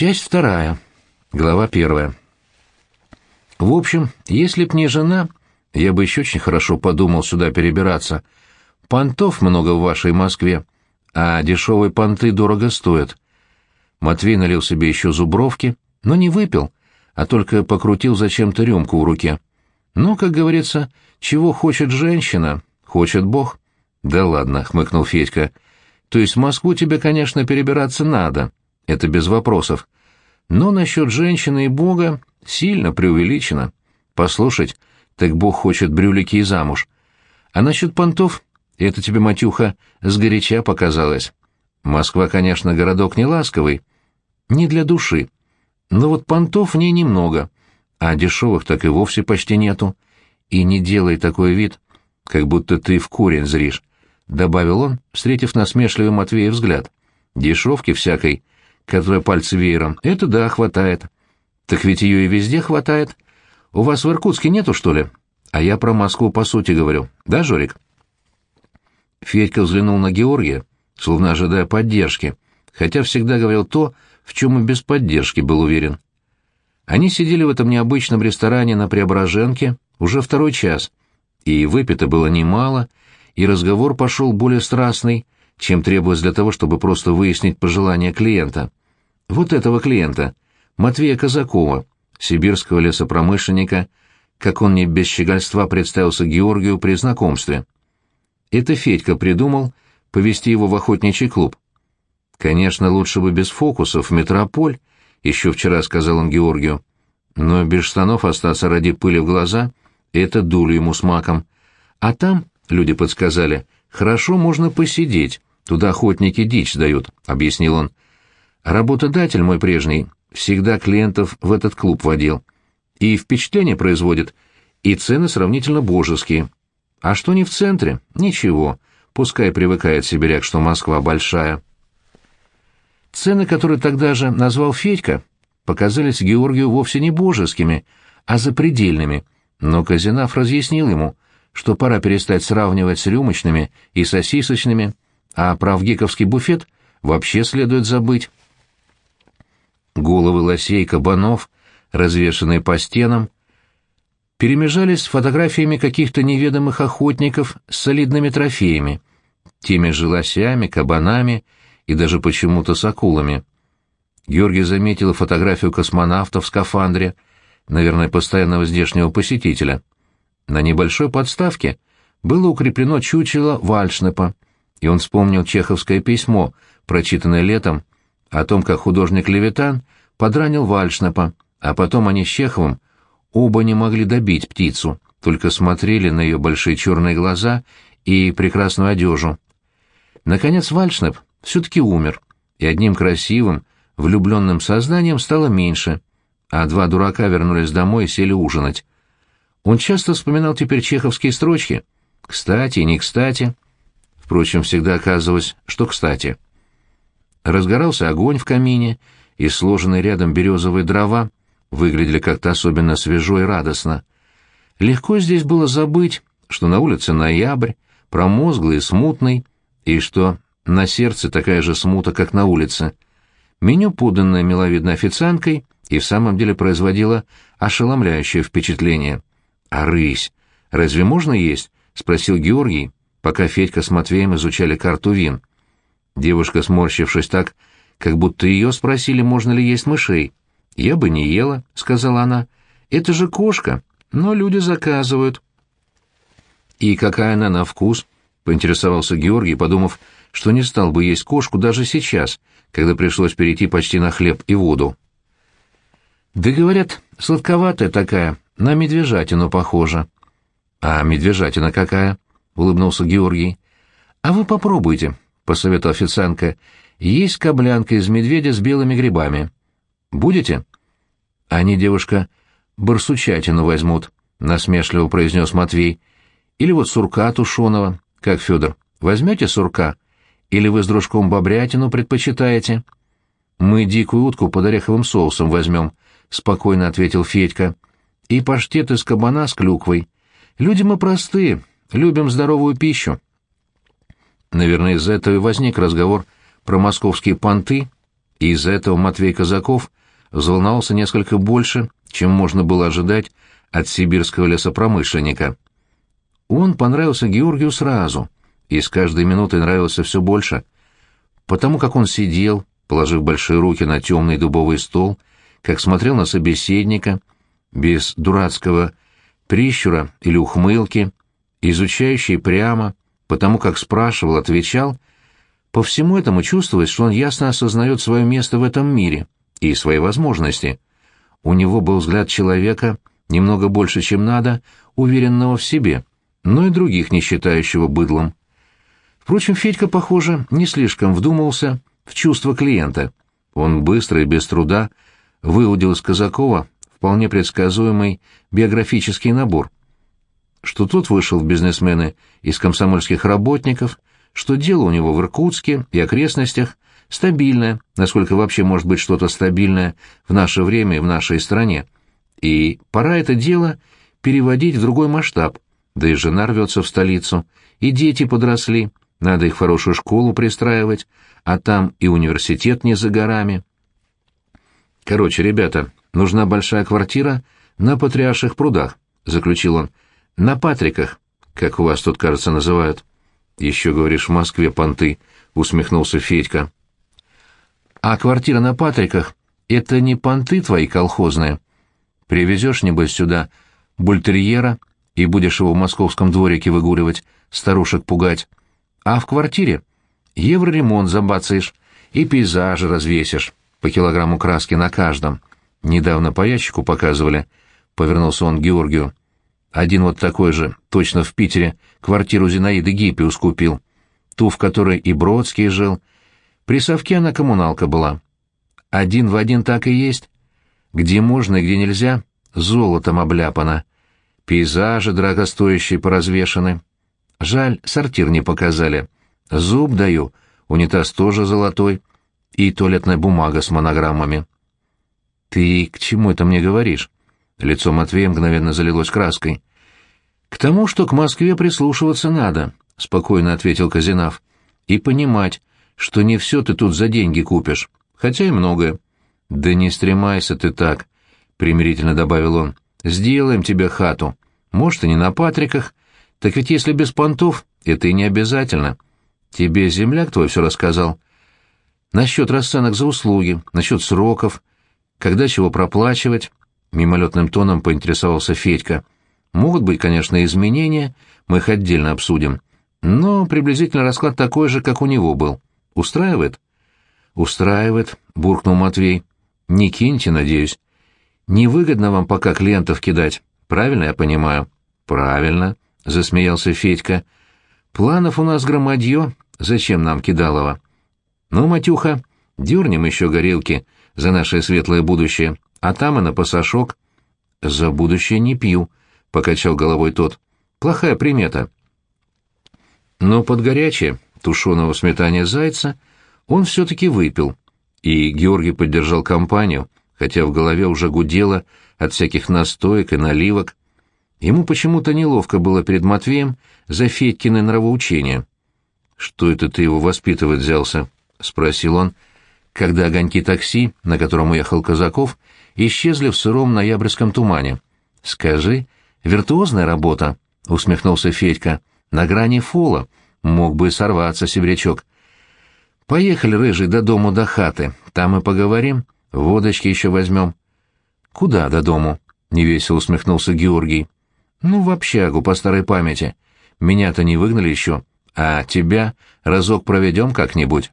Часть вторая. Глава первая. В общем, если б не жена, я бы еще очень хорошо подумал сюда перебираться. Понтов много в вашей Москве, а дешевые понты дорого стоят. Матвей налил себе еще зубровки, но не выпил, а только покрутил зачем-то рюмку в руке. Ну, как говорится, чего хочет женщина, хочет Бог. Да ладно, хмыкнул Федька. То есть в Москву тебе, конечно, перебираться надо, это без вопросов. Но насчет женщины и Бога сильно преувеличено. Послушать, так Бог хочет брюлики и замуж. А насчет понтов, это тебе, Матюха, сгоряча показалось. Москва, конечно, городок не ласковый, не для души. Но вот понтов в ней немного, а дешевых так и вовсе почти нету. И не делай такой вид, как будто ты в корень зришь, — добавил он, встретив насмешливый Матвея взгляд. Дешевки всякой которая пальцы веером, это да, хватает. Так ведь ее и везде хватает. У вас в Иркутске нету, что ли? А я про Москву по сути говорю. Да, Жорик? Федька взглянул на Георгия, словно ожидая поддержки, хотя всегда говорил то, в чем и без поддержки был уверен. Они сидели в этом необычном ресторане на Преображенке уже второй час, и выпито было немало, и разговор пошел более страстный, чем требовалось для того, чтобы просто выяснить пожелания клиента вот этого клиента, Матвея Казакова, сибирского лесопромышленника, как он не без щегольства представился Георгию при знакомстве. Это Федька придумал повести его в охотничий клуб. Конечно, лучше бы без фокусов в метрополь, еще вчера сказал он Георгию, но без штанов остаться ради пыли в глаза — это дулю ему с маком. А там, люди подсказали, хорошо можно посидеть, туда охотники дичь дают, — объяснил он. Работодатель мой прежний всегда клиентов в этот клуб водил. И впечатление производит, и цены сравнительно божеские. А что не в центре? Ничего. Пускай привыкает сибиряк, что Москва большая. Цены, которые тогда же назвал Федька, показались Георгию вовсе не божескими, а запредельными, но Казинав разъяснил ему, что пора перестать сравнивать с рюмочными и сосисочными, а про вгиковский буфет вообще следует забыть. Головы лосей, кабанов, развешанные по стенам, перемежались с фотографиями каких-то неведомых охотников с солидными трофеями, теми же лосями, кабанами и даже почему-то с акулами. Георгий заметил фотографию космонавта в скафандре, наверное, постоянного здешнего посетителя. На небольшой подставке было укреплено чучело Вальшнепа, и он вспомнил чеховское письмо, прочитанное летом, о том, как художник Левитан подранил Вальшнапа, а потом они с Чеховым оба не могли добить птицу, только смотрели на ее большие черные глаза и прекрасную одежу. Наконец Вальшнап все-таки умер, и одним красивым, влюбленным сознанием стало меньше, а два дурака вернулись домой и сели ужинать. Он часто вспоминал теперь чеховские строчки. Кстати не кстати. Впрочем, всегда оказывалось, что кстати. Разгорался огонь в камине, и сложенные рядом березовые дрова выглядели как-то особенно свежо и радостно. Легко здесь было забыть, что на улице ноябрь, промозглый и смутный, и что на сердце такая же смута, как на улице. Меню, поданное миловидной официанткой, и в самом деле производило ошеломляющее впечатление. «А рысь? Разве можно есть?» — спросил Георгий, пока Федька с Матвеем изучали карту вин. Девушка, сморщившись так, как будто ее спросили, можно ли есть мышей. «Я бы не ела», — сказала она. «Это же кошка, но люди заказывают». «И какая она на вкус?» — поинтересовался Георгий, подумав, что не стал бы есть кошку даже сейчас, когда пришлось перейти почти на хлеб и воду. «Да, говорят, сладковатая такая, на медвежатину похожа». «А медвежатина какая?» — улыбнулся Георгий. «А вы попробуйте», посоветовала официантка, — есть каблянка из медведя с белыми грибами. Будете? Они, девушка, барсучатину возьмут, — насмешливо произнес Матвей. Или вот сурка тушеного, как Федор. Возьмете сурка? Или вы с дружком бобрятину предпочитаете? Мы дикую утку под ореховым соусом возьмем, — спокойно ответил Федька. И паштет из кабана с клюквой. Люди мы простые, любим здоровую пищу. Наверное, из-за этого и возник разговор про московские понты и из-за этого Матвей Казаков взволновался несколько больше, чем можно было ожидать от сибирского лесопромышленника. Он понравился Георгию сразу, и с каждой минутой нравился все больше, потому как он сидел, положив большие руки на темный дубовый стол, как смотрел на собеседника, без дурацкого прищура или ухмылки, изучающий прямо, потому как спрашивал, отвечал, по всему этому чувствовалось, что он ясно осознает свое место в этом мире и свои возможности. У него был взгляд человека, немного больше, чем надо, уверенного в себе, но и других не считающего быдлом. Впрочем, Федька, похоже, не слишком вдумался в чувства клиента. Он быстро и без труда выудил из Казакова вполне предсказуемый биографический набор. Что тот вышел в бизнесмены из комсомольских работников, что дело у него в Иркутске и окрестностях стабильное, насколько вообще может быть что-то стабильное в наше время и в нашей стране. И пора это дело переводить в другой масштаб, да и жена рвется в столицу, и дети подросли, надо их в хорошую школу пристраивать, а там и университет не за горами. Короче, ребята, нужна большая квартира на Патриарших прудах, заключил он. На Патриках, как у вас тут, кажется, называют. Еще, говоришь, в Москве понты, усмехнулся Федька. А квартира на Патриках — это не понты твои колхозные. Привезешь, небось, сюда бультерьера и будешь его в московском дворике выгуливать, старушек пугать. А в квартире евроремонт забацаешь и пейзажи развесишь, по килограмму краски на каждом. Недавно по ящику показывали, — повернулся он к Георгию. Один вот такой же, точно в Питере, квартиру Зинаиды Гиппиус купил. Ту, в которой и Бродский жил. При совке она коммуналка была. Один в один так и есть. Где можно и где нельзя, золотом обляпано. Пейзажи дорогостоящие поразвешаны. Жаль, сортир не показали. Зуб даю, унитаз тоже золотой. И туалетная бумага с монограммами. «Ты к чему это мне говоришь?» Лицо Матвея мгновенно залилось краской. «К тому, что к Москве прислушиваться надо», — спокойно ответил Казинав. «И понимать, что не все ты тут за деньги купишь, хотя и многое». «Да не стремайся ты так», — примирительно добавил он. «Сделаем тебе хату. Может, и не на Патриках, так ведь если без понтов, это и не обязательно. Тебе земляк твой все рассказал. Насчет расценок за услуги, насчет сроков, когда чего проплачивать, мимолетным тоном поинтересовался Федька. Могут быть, конечно, изменения, мы их отдельно обсудим. Но приблизительно расклад такой же, как у него был. Устраивает? Устраивает, буркнул Матвей. Не киньте, надеюсь. Невыгодно вам пока клиентов кидать. Правильно я понимаю? Правильно. — засмеялся Федька. «Планов у нас громадье. Зачем нам Кидалова? Ну, Матюха, дернем еще горелки за наше светлое будущее, а там и на пасашок». «За будущее не пью», — покачал головой тот. «Плохая примета». Но под горячее, тушеного сметания зайца, он все-таки выпил, и Георгий поддержал компанию, хотя в голове уже гудело от всяких настоек и наливок, Ему почему-то неловко было перед Матвеем за Федькины нравоучения. «Что это ты его воспитывать взялся?» — спросил он, когда огоньки такси, на котором уехал Казаков, исчезли в сыром ноябрьском тумане. «Скажи, виртуозная работа?» — усмехнулся Федька. «На грани фола. Мог бы сорваться, сибрячок. Поехали, рыжий, до дому, до хаты. Там и поговорим. Водочки еще возьмем». «Куда до дому?» — невесело усмехнулся Георгий. Ну, в общагу, по старой памяти. Меня-то не выгнали еще, а тебя разок проведем как-нибудь.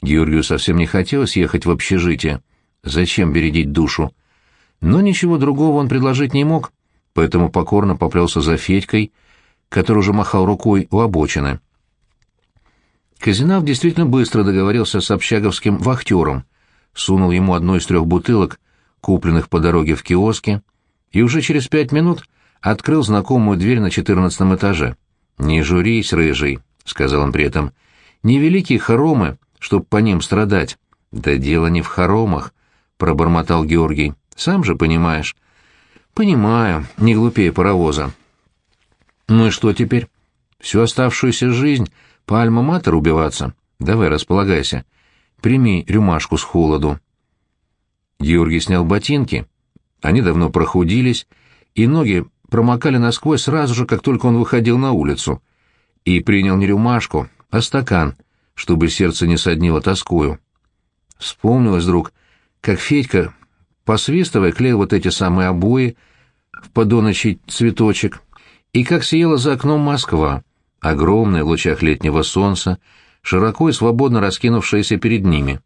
Георгию совсем не хотелось ехать в общежитие. Зачем бередить душу? Но ничего другого он предложить не мог, поэтому покорно поплелся за Федькой, который уже махал рукой у обочины. Казинав действительно быстро договорился с общаговским вахтером, сунул ему одну из трех бутылок, купленных по дороге в киоске, и уже через пять минут открыл знакомую дверь на четырнадцатом этаже. «Не журись, рыжий», — сказал он при этом. «Невеликие хоромы, чтоб по ним страдать». «Да дело не в хоромах», — пробормотал Георгий. «Сам же понимаешь». «Понимаю, не глупее паровоза». «Ну и что теперь? Всю оставшуюся жизнь по альма-матер убиваться? Давай, располагайся. Прими рюмашку с холоду». Георгий снял ботинки. Они давно прохудились, и ноги промокали насквозь сразу же, как только он выходил на улицу. И принял не рюмашку, а стакан, чтобы сердце не соднило тоскую. Вспомнилось вдруг, как Федька, посвистывая, клеил вот эти самые обои в подоночий цветочек, и как сияла за окном Москва, огромная в лучах летнего солнца, широко и свободно раскинувшаяся перед ними.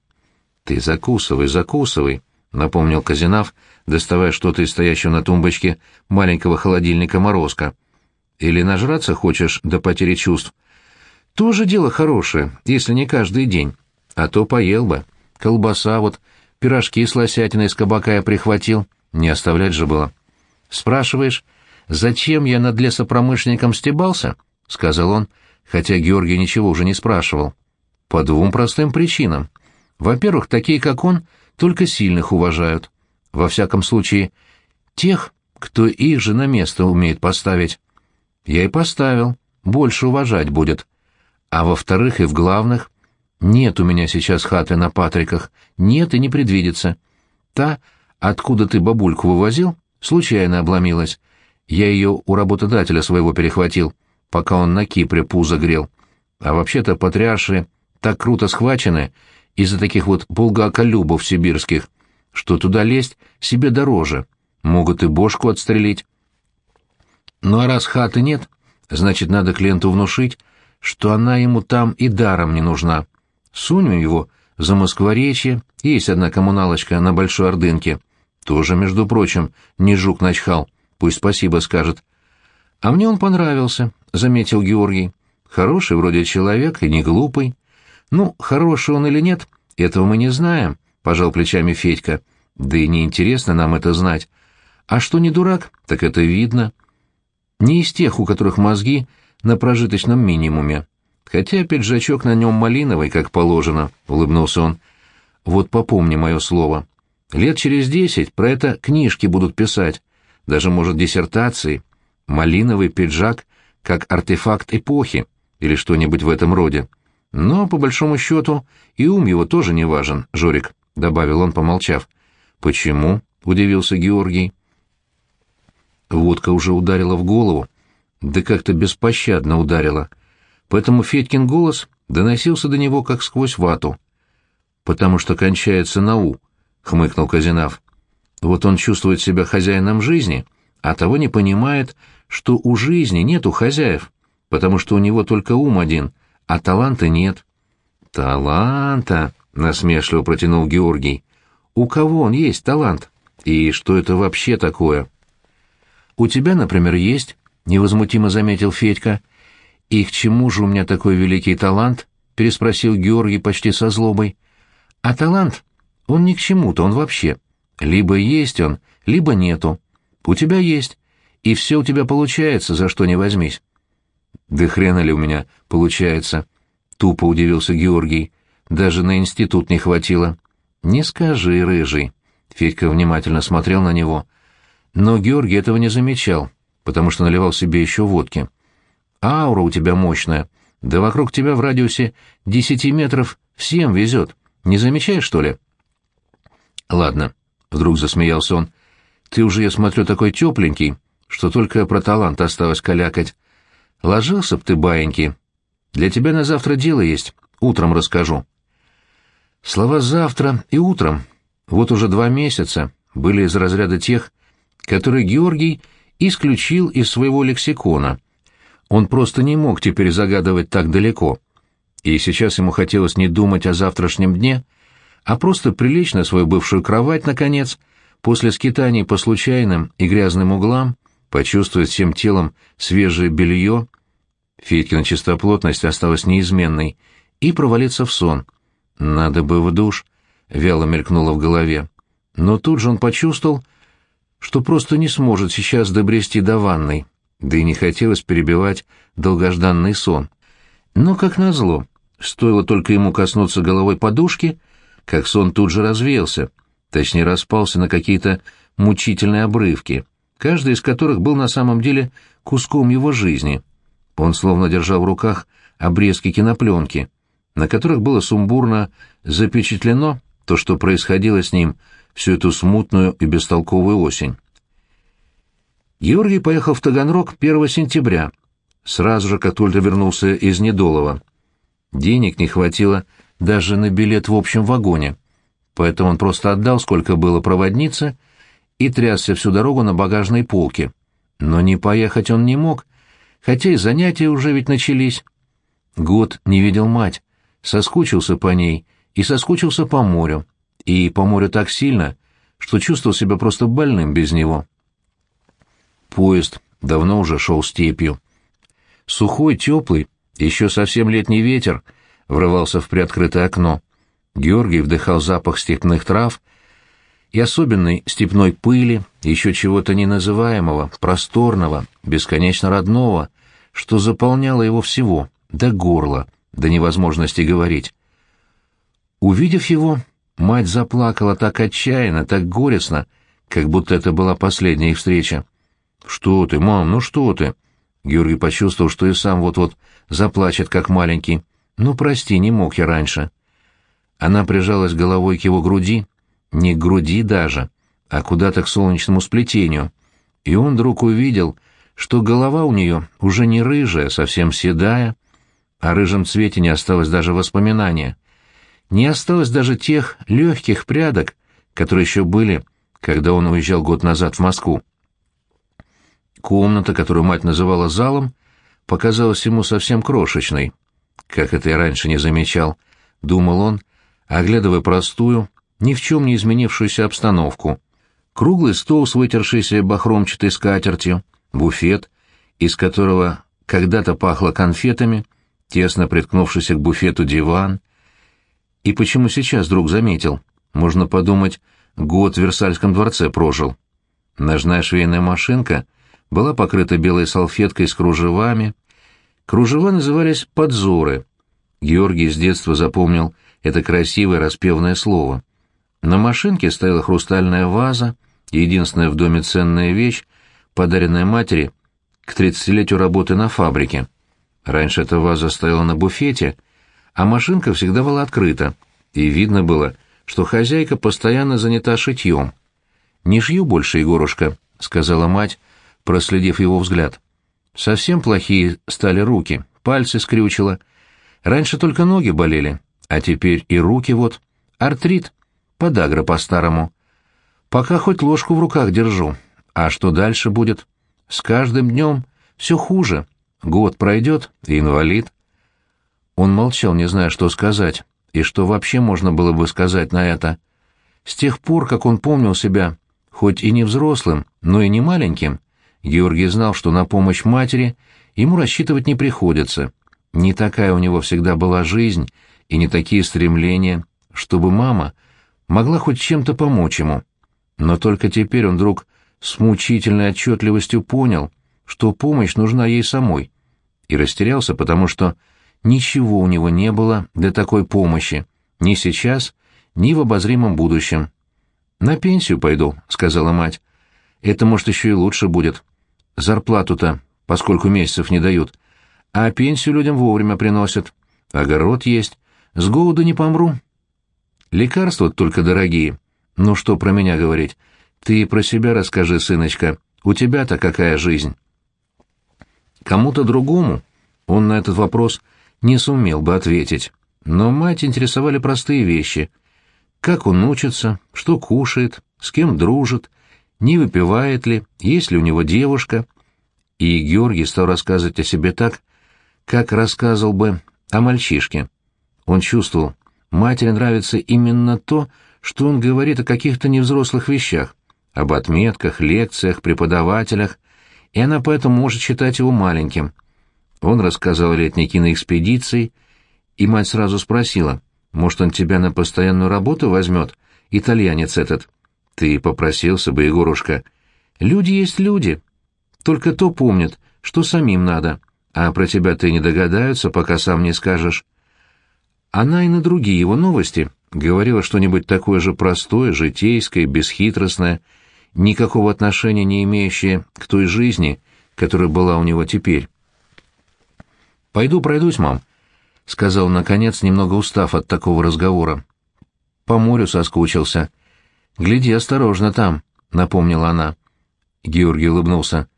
«Ты закусывай, закусывай», — напомнил Казинав, доставая что-то из стоящего на тумбочке маленького холодильника морозка. «Или нажраться хочешь до потери чувств?» «Тоже дело хорошее, если не каждый день. А то поел бы. Колбаса вот, пирожки с лосятиной из кабака я прихватил. Не оставлять же было». «Спрашиваешь, зачем я над лесопромышленником стебался?» — сказал он, хотя Георгий ничего уже не спрашивал. «По двум простым причинам. Во-первых, такие, как он, только сильных уважают. Во всяком случае, тех, кто их же на место умеет поставить. Я и поставил, больше уважать будет. А во-вторых, и в главных, нет у меня сейчас хаты на Патриках, нет и не предвидится. Та, откуда ты бабульку вывозил, случайно обломилась. Я ее у работодателя своего перехватил, пока он на Кипре пузо грел. А вообще-то патриарши так круто схвачены из-за таких вот булгаколюбов сибирских, что туда лезть себе дороже, могут и бошку отстрелить. Ну а раз хаты нет, значит, надо клиенту внушить, что она ему там и даром не нужна. Сунем его за Москворечье, есть одна коммуналочка на Большой Ордынке. Тоже, между прочим, не жук начхал, пусть спасибо скажет. А мне он понравился, — заметил Георгий. Хороший вроде человек и не глупый. Ну, хороший он или нет, этого мы не знаем, — пожал плечами Федька. Да и неинтересно нам это знать. А что не дурак, так это видно. Не из тех, у которых мозги на прожиточном минимуме. Хотя пиджачок на нем малиновый, как положено, — улыбнулся он. Вот попомни мое слово. Лет через десять про это книжки будут писать, даже, может, диссертации. Малиновый пиджак как артефакт эпохи или что-нибудь в этом роде. Но, по большому счету, и ум его тоже не важен, Жорик, — добавил он, помолчав. «Почему?» — удивился Георгий. Водка уже ударила в голову, да как-то беспощадно ударила. Поэтому Федькин голос доносился до него как сквозь вату. «Потому что кончается на «у», — хмыкнул Казинав. «Вот он чувствует себя хозяином жизни, а того не понимает, что у жизни нету хозяев, потому что у него только ум один, а таланта нет». «Таланта!» — насмешливо протянул Георгий. «У кого он есть талант? И что это вообще такое?» «У тебя, например, есть», — невозмутимо заметил Федька. «И к чему же у меня такой великий талант?» — переспросил Георгий почти со злобой. «А талант? Он ни к чему-то, он вообще. Либо есть он, либо нету. У тебя есть, и все у тебя получается, за что не возьмись». «Да хрена ли у меня получается?» — тупо удивился Георгий. «Даже на институт не хватило». «Не скажи, рыжий». Федька внимательно смотрел на него. Но Георгий этого не замечал, потому что наливал себе еще водки. «Аура у тебя мощная. Да вокруг тебя в радиусе десяти метров всем везет. Не замечаешь, что ли?» «Ладно», — вдруг засмеялся он. «Ты уже, я смотрю, такой тепленький, что только про талант осталось калякать. Ложился б ты, баиньки. Для тебя на завтра дело есть, утром расскажу». Слова «завтра» и «утром» вот уже два месяца были из разряда тех, который Георгий исключил из своего лексикона. Он просто не мог теперь загадывать так далеко. И сейчас ему хотелось не думать о завтрашнем дне, а просто прилечь на свою бывшую кровать, наконец, после скитаний по случайным и грязным углам, почувствовать всем телом свежее белье, Федькина чистоплотность осталась неизменной, и провалиться в сон. «Надо бы в душ», — вяло мелькнуло в голове. Но тут же он почувствовал, что просто не сможет сейчас добрести до ванной, да и не хотелось перебивать долгожданный сон. Но, как назло, стоило только ему коснуться головой подушки, как сон тут же развеялся, точнее распался на какие-то мучительные обрывки, каждый из которых был на самом деле куском его жизни. Он словно держал в руках обрезки кинопленки, на которых было сумбурно запечатлено то, что происходило с ним всю эту смутную и бестолковую осень. Георгий поехал в Таганрог 1 сентября, сразу же, как только вернулся из Недолова. Денег не хватило даже на билет в общем вагоне, поэтому он просто отдал, сколько было проводнице, и трясся всю дорогу на багажной полке. Но не поехать он не мог, хотя и занятия уже ведь начались. Год не видел мать, соскучился по ней и соскучился по морю, и по морю так сильно, что чувствовал себя просто больным без него. Поезд давно уже шел степью. Сухой, теплый, еще совсем летний ветер врывался в приоткрытое окно. Георгий вдыхал запах степных трав и особенной степной пыли, еще чего-то неназываемого, просторного, бесконечно родного, что заполняло его всего, до горла, до невозможности говорить. Увидев его, мать заплакала так отчаянно, так горестно, как будто это была последняя их встреча. «Что ты, мам, ну что ты?» Георгий почувствовал, что и сам вот-вот заплачет, как маленький. «Ну, прости, не мог я раньше». Она прижалась головой к его груди, не к груди даже, а куда-то к солнечному сплетению, и он вдруг увидел, что голова у нее уже не рыжая, совсем седая, о рыжем цвете не осталось даже воспоминания. Не осталось даже тех легких прядок, которые еще были, когда он уезжал год назад в Москву. Комната, которую мать называла залом, показалась ему совсем крошечной. Как это я раньше не замечал, думал он, оглядывая простую, ни в чем не изменившуюся обстановку. Круглый стол с вытершейся бахромчатой скатертью, буфет, из которого когда-то пахло конфетами, тесно приткнувшийся к буфету диван. И почему сейчас вдруг заметил? Можно подумать, год в Версальском дворце прожил. Ножная швейная машинка была покрыта белой салфеткой с кружевами. Кружева назывались «подзоры». Георгий с детства запомнил это красивое распевное слово. На машинке стояла хрустальная ваза, единственная в доме ценная вещь, подаренная матери к тридцатилетию работы на фабрике. Раньше эта ваза стояла на буфете, а машинка всегда была открыта, и видно было, что хозяйка постоянно занята шитьем. «Не шью больше, Егорушка», — сказала мать, проследив его взгляд. «Совсем плохие стали руки, пальцы скрючило. Раньше только ноги болели, а теперь и руки вот. Артрит, подагра по-старому. Пока хоть ложку в руках держу. А что дальше будет? С каждым днем все хуже». Год пройдет, и инвалид. Он молчал, не зная, что сказать, и что вообще можно было бы сказать на это. С тех пор, как он помнил себя, хоть и не взрослым, но и не маленьким, Георгий знал, что на помощь матери ему рассчитывать не приходится. Не такая у него всегда была жизнь, и не такие стремления, чтобы мама могла хоть чем-то помочь ему. Но только теперь он вдруг с мучительной отчетливостью понял, что помощь нужна ей самой, и растерялся, потому что ничего у него не было для такой помощи, ни сейчас, ни в обозримом будущем. «На пенсию пойду», — сказала мать. «Это, может, еще и лучше будет. Зарплату-то, поскольку месяцев не дают, а пенсию людям вовремя приносят. Огород есть, с голоду не помру. Лекарства только дорогие. Ну что про меня говорить? Ты про себя расскажи, сыночка. У тебя-то какая жизнь?» Кому-то другому он на этот вопрос не сумел бы ответить, но мать интересовали простые вещи. Как он учится, что кушает, с кем дружит, не выпивает ли, есть ли у него девушка. И Георгий стал рассказывать о себе так, как рассказывал бы о мальчишке. Он чувствовал, матери нравится именно то, что он говорит о каких-то невзрослых вещах, об отметках, лекциях, преподавателях, и она поэтому может считать его маленьким. Он рассказал о летней киноэкспедиции, и мать сразу спросила, может, он тебя на постоянную работу возьмет, итальянец этот. Ты попросился бы, Егорушка. Люди есть люди. Только то помнят, что самим надо, а про тебя ты не догадаются, пока сам не скажешь. Она и на другие его новости говорила что-нибудь такое же простое, житейское, бесхитростное, никакого отношения не имеющее к той жизни, которая была у него теперь. «Пойду пройдусь, мам. — сказал, наконец, немного устав от такого разговора. «По морю соскучился». «Гляди осторожно там», — напомнила она. Георгий улыбнулся.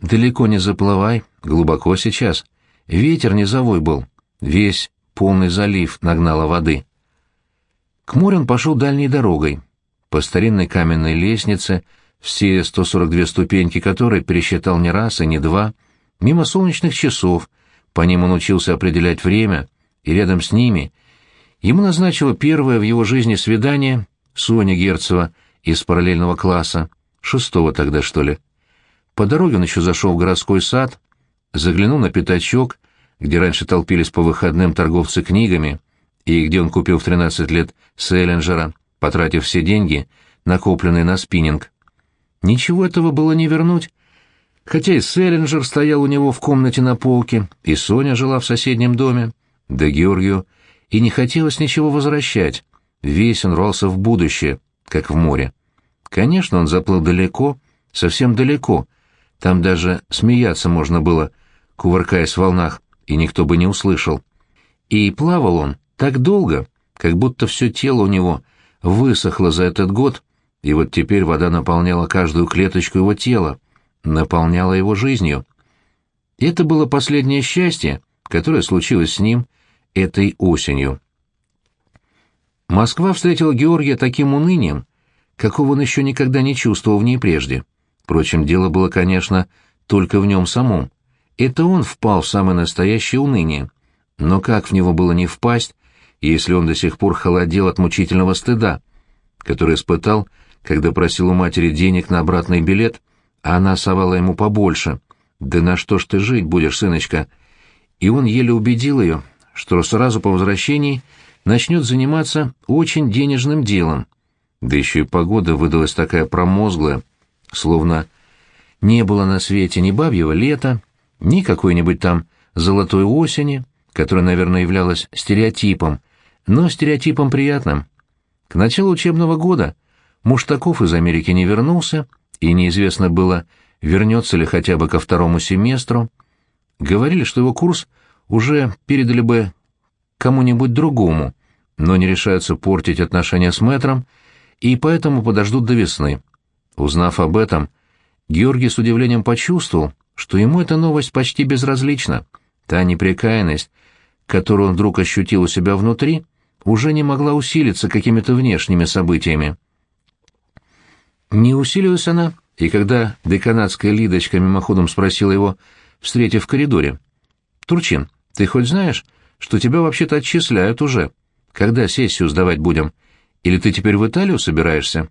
«Далеко не заплывай, глубоко сейчас. Ветер низовой был, весь полный залив нагнала воды». К морю он пошел дальней дорогой, по старинной каменной лестнице, все 142 ступеньки которой пересчитал не раз и не два, мимо солнечных часов, по ним он учился определять время, и рядом с ними ему назначила первое в его жизни свидание Соня Герцева из параллельного класса, шестого тогда, что ли. По дороге он еще зашел в городской сад, заглянул на пятачок, где раньше толпились по выходным торговцы книгами, и где он купил в 13 лет Селлинджера, потратив все деньги, накопленные на спиннинг. Ничего этого было не вернуть, хотя и Селлинджер стоял у него в комнате на полке, и Соня жила в соседнем доме, да Георгию и не хотелось ничего возвращать, весь он рвался в будущее, как в море. Конечно, он заплыл далеко, совсем далеко, там даже смеяться можно было, кувыркаясь в волнах, и никто бы не услышал. И плавал он так долго, как будто все тело у него высохло за этот год, и вот теперь вода наполняла каждую клеточку его тела, наполняла его жизнью. Это было последнее счастье, которое случилось с ним этой осенью. Москва встретила Георгия таким унынием, какого он еще никогда не чувствовал в ней прежде. Впрочем, дело было, конечно, только в нем самом. Это он впал в самое настоящее уныние. Но как в него было не впасть, если он до сих пор холодел от мучительного стыда, который испытал, когда просил у матери денег на обратный билет, а она совала ему побольше. «Да на что ж ты жить будешь, сыночка?» И он еле убедил ее, что сразу по возвращении начнет заниматься очень денежным делом. Да еще и погода выдалась такая промозглая, словно не было на свете ни бабьего лета, ни какой-нибудь там золотой осени, которая, наверное, являлась стереотипом, но стереотипом приятным. К началу учебного года Муштаков из Америки не вернулся, и неизвестно было, вернется ли хотя бы ко второму семестру. Говорили, что его курс уже передали бы кому-нибудь другому, но не решаются портить отношения с мэтром, и поэтому подождут до весны. Узнав об этом, Георгий с удивлением почувствовал, что ему эта новость почти безразлична. Та непрекаянность, которую он вдруг ощутил у себя внутри, уже не могла усилиться какими-то внешними событиями. Не усилилась она, и когда деканатская Лидочка мимоходом спросила его, встретив в коридоре, «Турчин, ты хоть знаешь, что тебя вообще-то отчисляют уже? Когда сессию сдавать будем? Или ты теперь в Италию собираешься?»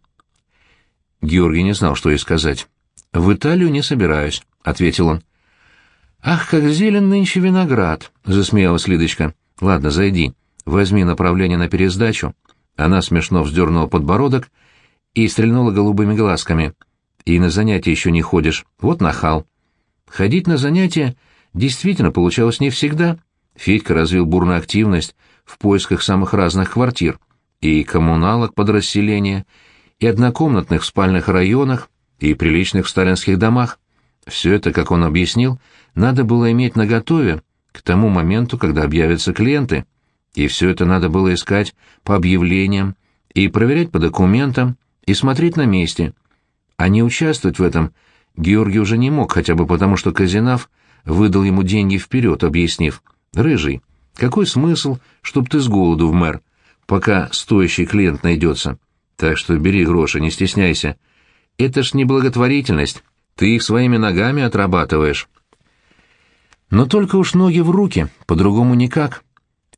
Георгий не знал, что ей сказать. «В Италию не собираюсь», — ответил он. «Ах, как зелен нынче виноград!» — засмеялась Лидочка. «Ладно, зайди, возьми направление на пересдачу». Она смешно вздернула подбородок и стрельнула голубыми глазками. «И на занятия еще не ходишь. Вот нахал». Ходить на занятия действительно получалось не всегда. Федька развил бурную активность в поисках самых разных квартир. И коммуналок под расселение, и однокомнатных в спальных районах, и приличных в сталинских домах. Все это, как он объяснил, надо было иметь наготове к тому моменту, когда объявятся клиенты. И все это надо было искать по объявлениям и проверять по документам и смотреть на месте. А не участвовать в этом Георгий уже не мог, хотя бы потому, что Казинав выдал ему деньги вперед, объяснив. «Рыжий, какой смысл, чтоб ты с голоду в мэр, пока стоящий клиент найдется? Так что бери гроши, не стесняйся. Это ж не благотворительность, ты их своими ногами отрабатываешь». Но только уж ноги в руки, по-другому никак.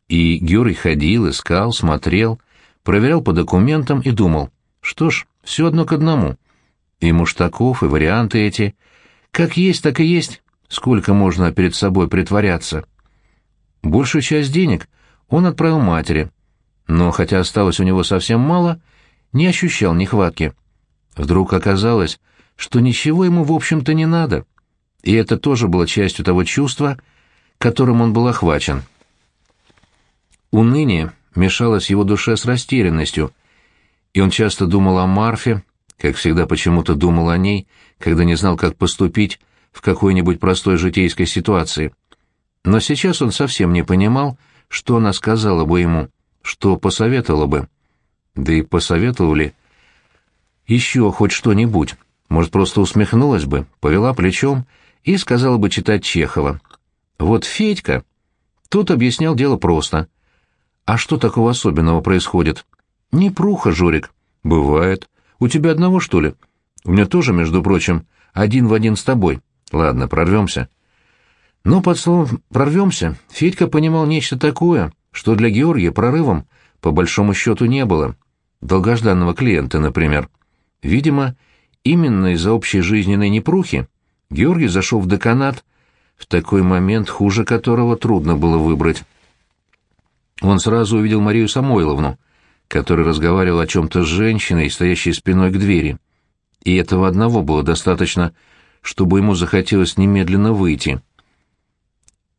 И Георгий ходил, искал, смотрел, проверял по документам и думал, что ж, все одно к одному. И Муштаков, и варианты эти. Как есть, так и есть. Сколько можно перед собой притворяться? Большую часть денег он отправил матери, но хотя осталось у него совсем мало, не ощущал нехватки. Вдруг оказалось, что ничего ему в общем-то не надо — и это тоже было частью того чувства, которым он был охвачен. Уныние мешалось его душе с растерянностью, и он часто думал о Марфе, как всегда почему-то думал о ней, когда не знал, как поступить в какой-нибудь простой житейской ситуации. Но сейчас он совсем не понимал, что она сказала бы ему, что посоветовала бы. Да и посоветовала ли еще хоть что-нибудь. Может, просто усмехнулась бы, повела плечом и сказала бы читать Чехова. Вот Федька... Тут объяснял дело просто. А что такого особенного происходит? Не пруха, Жорик. Бывает. У тебя одного, что ли? У меня тоже, между прочим, один в один с тобой. Ладно, прорвемся. Но под словом «прорвемся» Федька понимал нечто такое, что для Георгия прорывом по большому счету не было. Долгожданного клиента, например. Видимо, именно из-за общей жизненной непрухи Георгий зашел в деканат в такой момент, хуже которого трудно было выбрать. Он сразу увидел Марию Самойловну, которая разговаривала о чем-то с женщиной, стоящей спиной к двери. И этого одного было достаточно, чтобы ему захотелось немедленно выйти.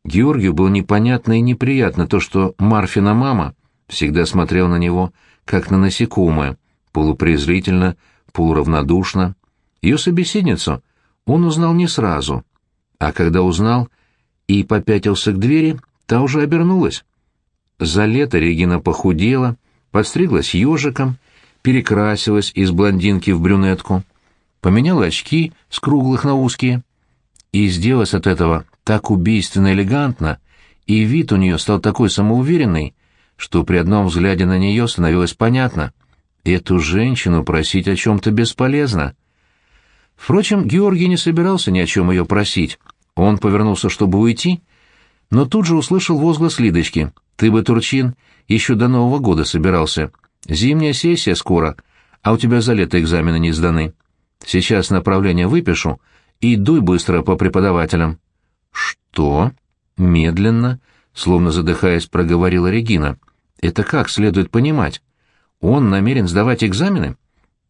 Георгию было непонятно и неприятно то, что Марфина мама всегда смотрела на него, как на насекомое, полупрезрительно, полуравнодушно. Ее собеседницу он узнал не сразу, а когда узнал и попятился к двери, та уже обернулась. За лето Регина похудела, подстриглась ежиком, перекрасилась из блондинки в брюнетку, поменяла очки с круглых на узкие и сделалась от этого так убийственно элегантно, и вид у нее стал такой самоуверенный, что при одном взгляде на нее становилось понятно — Эту женщину просить о чем-то бесполезно. Впрочем, Георгий не собирался ни о чем ее просить. Он повернулся, чтобы уйти, но тут же услышал возглас Лидочки. «Ты бы, Турчин, еще до Нового года собирался. Зимняя сессия скоро, а у тебя за лето экзамены не сданы. Сейчас направление выпишу и дуй быстро по преподавателям». «Что?» Медленно, словно задыхаясь, проговорила Регина. «Это как следует понимать?» Он намерен сдавать экзамены?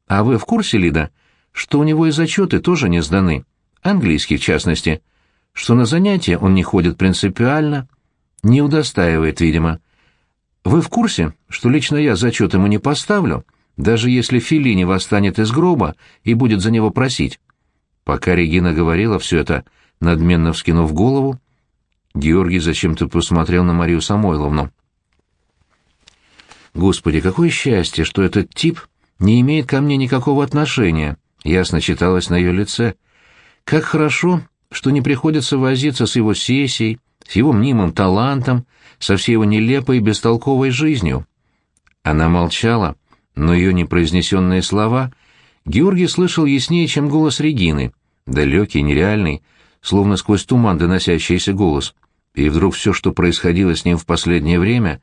А вы в курсе, Лида, что у него и зачеты тоже не сданы? Английский, в частности. Что на занятия он не ходит принципиально, не удостаивает, видимо. Вы в курсе, что лично я зачет ему не поставлю, даже если Филини восстанет из гроба и будет за него просить? Пока Регина говорила все это, надменно вскинув голову, Георгий зачем-то посмотрел на Марию Самойловну. Господи, какое счастье, что этот тип не имеет ко мне никакого отношения, ясно читалось на ее лице. Как хорошо, что не приходится возиться с его сессией, с его мнимым талантом, со всей его нелепой и бестолковой жизнью. Она молчала, но ее непроизнесенные слова Георгий слышал яснее, чем голос Регины, далекий, нереальный, словно сквозь туман доносящийся голос. И вдруг все, что происходило с ним в последнее время,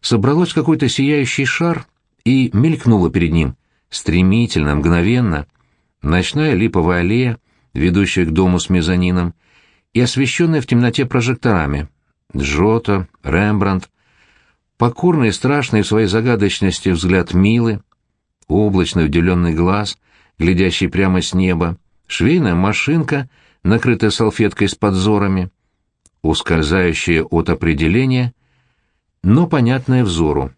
собралось в какой-то сияющий шар и мелькнуло перед ним, стремительно, мгновенно. Ночная липовая аллея, ведущая к дому с мезонином, и освещенная в темноте прожекторами. Джото, Рембрандт, покорный и страшный в своей загадочности взгляд Милы, облачный удивленный глаз, глядящий прямо с неба, швейная машинка, накрытая салфеткой с подзорами, ускользающая от определения но понятное взору.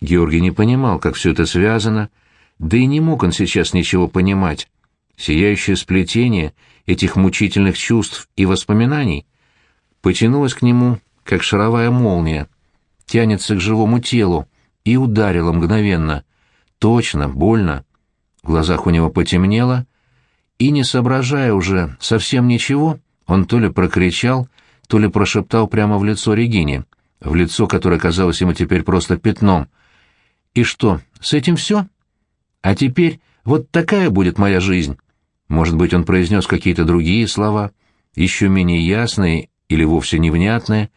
Георгий не понимал, как все это связано, да и не мог он сейчас ничего понимать. Сияющее сплетение этих мучительных чувств и воспоминаний потянулось к нему, как шаровая молния, тянется к живому телу и ударило мгновенно. Точно, больно. В глазах у него потемнело, и, не соображая уже совсем ничего, он то ли прокричал, то ли прошептал прямо в лицо Регине — в лицо, которое казалось ему теперь просто пятном. «И что, с этим все? А теперь вот такая будет моя жизнь». Может быть, он произнес какие-то другие слова, еще менее ясные или вовсе невнятные,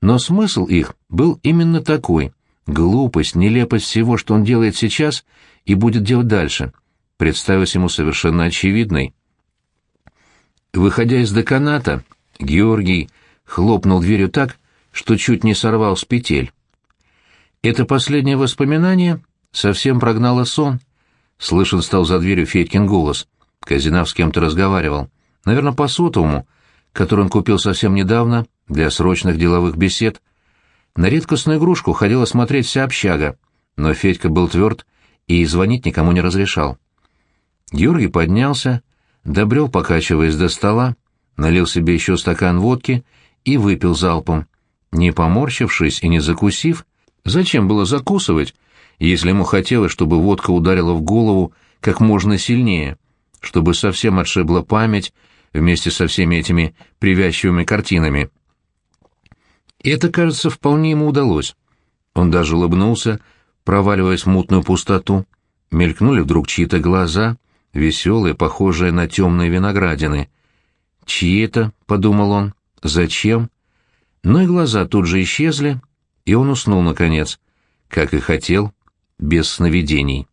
но смысл их был именно такой. Глупость, нелепость всего, что он делает сейчас и будет делать дальше, представилась ему совершенно очевидной. Выходя из деканата, Георгий хлопнул дверью так, что чуть не сорвал с петель. Это последнее воспоминание совсем прогнало сон. Слышен стал за дверью Федькин голос. Казинав с кем-то разговаривал. Наверное, по сотовому, который он купил совсем недавно для срочных деловых бесед. На редкостную игрушку ходила смотреть вся общага, но Федька был тверд и звонить никому не разрешал. Георгий поднялся, добрел, покачиваясь до стола, налил себе еще стакан водки и выпил залпом не поморщившись и не закусив. Зачем было закусывать, если ему хотелось, чтобы водка ударила в голову как можно сильнее, чтобы совсем отшибла память вместе со всеми этими привязчивыми картинами? Это, кажется, вполне ему удалось. Он даже улыбнулся, проваливаясь в мутную пустоту. Мелькнули вдруг чьи-то глаза, веселые, похожие на темные виноградины. «Чьи это?» — подумал он. «Зачем?» Но и глаза тут же исчезли, и он уснул, наконец, как и хотел, без сновидений.